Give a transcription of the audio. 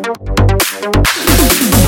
Thank you.